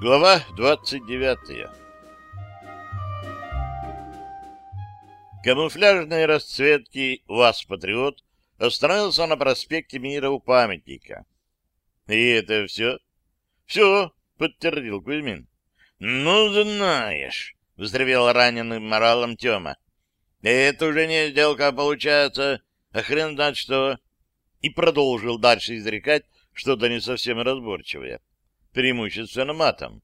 Глава 29 Камуфляжной расцветки УАЗ-патриот остановился на проспекте Мира у памятника. — И это все? — Все, — подтвердил Кузьмин. — Ну, знаешь, — взревел раненым моралом Тема. — Это уже не сделка получается, а хрен знает что. И продолжил дальше изрекать что-то не совсем разборчивое преимущественно матом.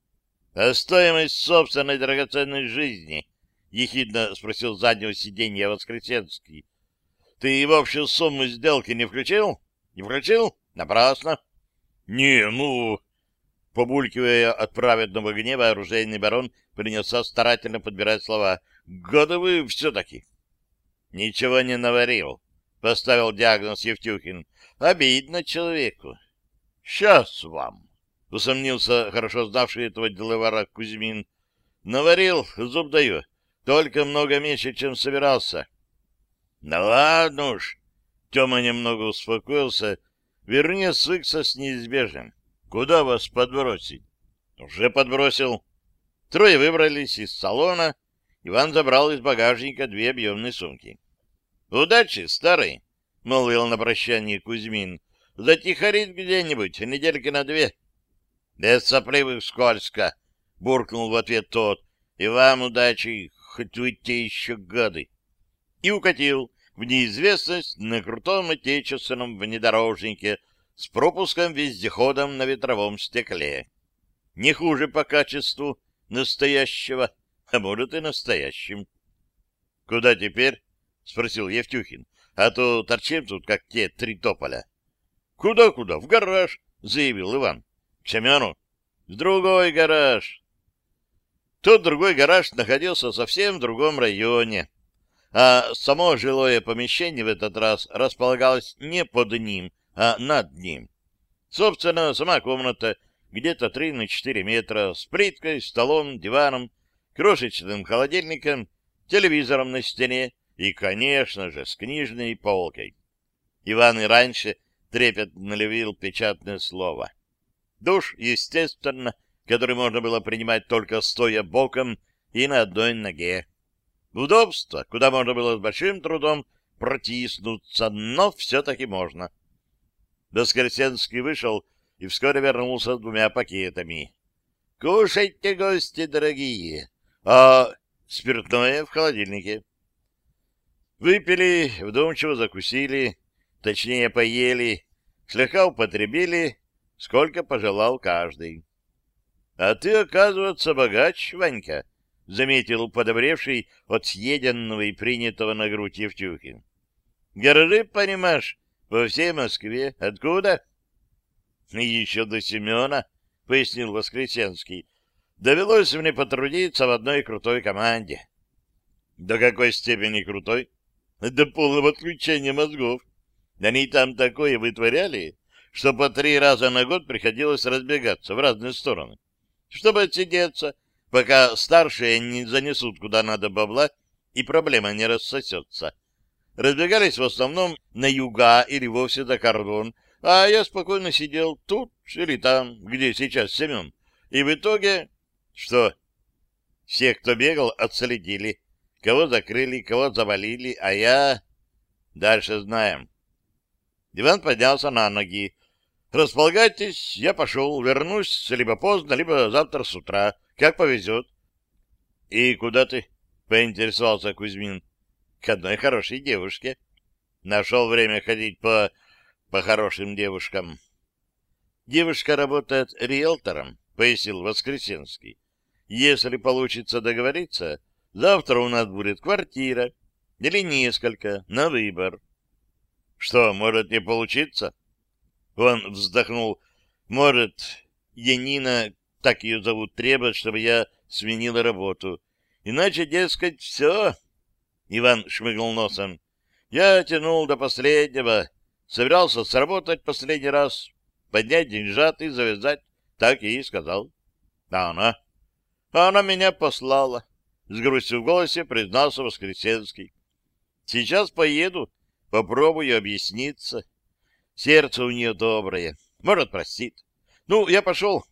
— А стоимость собственной драгоценной жизни? — ехидно спросил заднего сиденья Воскресенский. — Ты в общую сумму сделки не включил? Не включил? Напрасно. — Не, ну... Побулькивая от праведного гнева, оружейный барон принялся старательно подбирать слова. — Годы все-таки. — Ничего не наварил, — поставил диагноз Евтюхин. — Обидно человеку. — Сейчас вам. — усомнился хорошо знавший этого деловара Кузьмин. — Наварил, зуб даю, только много меньше, чем собирался. — Да ладно уж! Тёма немного успокоился, вернее, свыкся с неизбежным. — Куда вас подбросить? — Уже подбросил. Трое выбрались из салона. Иван забрал из багажника две объемные сумки. — Удачи, старый! — молвил на прощание Кузьмин. — Затихарить где-нибудь, недельки на две. — без сопливых скользко, — буркнул в ответ тот. — И вам удачи, хоть вы еще гады. И укатил в неизвестность на крутом отечественном внедорожнике с пропуском вездеходом на ветровом стекле. Не хуже по качеству настоящего, а может и настоящим. — Куда теперь? — спросил Евтюхин. — А то торчим тут, как те три тополя. «Куда, — Куда-куда? В гараж, — заявил Иван. К Семену? В другой гараж. Тот другой гараж находился совсем в другом районе, а само жилое помещение в этот раз располагалось не под ним, а над ним. Собственно, сама комната где-то 3 на 4 метра, с плиткой, столом, диваном, крошечным холодильником, телевизором на стене и, конечно же, с книжной полкой. Иван и раньше трепетно левил печатное слово — Душ, естественно, который можно было принимать только стоя боком и на одной ноге. Удобство, куда можно было с большим трудом протиснуться, но все-таки можно. Доскорсенский вышел и вскоре вернулся с двумя пакетами. — Кушайте, гости дорогие, а спиртное в холодильнике. Выпили, вдумчиво закусили, точнее поели, слегка употребили сколько пожелал каждый. — А ты, оказывается, богач, Ванька, — заметил подобревший от съеденного и принятого на грудь Евтюхин. — Гаражи, понимаешь, по всей Москве. Откуда? — Еще до Семена, — пояснил Воскресенский. — Довелось мне потрудиться в одной крутой команде. — До какой степени крутой? — До полного отключения мозгов. Они там такое вытворяли, что по три раза на год приходилось разбегаться в разные стороны, чтобы отсидеться, пока старшие не занесут куда надо бабла и проблема не рассосется. Разбегались в основном на юга или вовсе до кордон, а я спокойно сидел тут или там, где сейчас Семен. И в итоге... Что? Всех, кто бегал, отследили. Кого закрыли, кого завалили, а я... Дальше знаем. Диван поднялся на ноги, Располагайтесь, я пошел, вернусь либо поздно, либо завтра с утра, как повезет. — И куда ты? — поинтересовался Кузьмин. — К одной хорошей девушке. Нашел время ходить по... по хорошим девушкам. — Девушка работает риэлтором, — пояснил Воскресенский. — Если получится договориться, завтра у нас будет квартира или несколько, на выбор. — Что, может не получиться? Он вздохнул. Может, Янина, так ее зовут, требует, чтобы я сменила работу. Иначе, дескать, все. Иван шмыгнул носом. Я тянул до последнего. Собирался сработать последний раз, поднять деньжат и завязать. Так и сказал. А она? Она меня послала. С грустью в голосе признался Воскресенский. Сейчас поеду, попробую объясниться. Сердце у нее доброе. Может, простит. Ну, я пошел.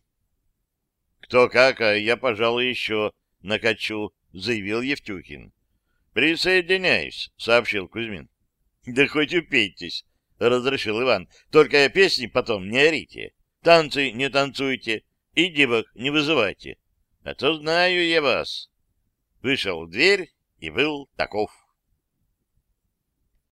Кто как, а я, пожалуй, еще накачу, — заявил Евтюхин. — Присоединяюсь, — сообщил Кузьмин. — Да хоть упейтесь, — разрешил Иван. — Только песни потом не орите. Танцы не танцуйте и девок не вызывайте. А то знаю я вас. Вышел в дверь и был таков.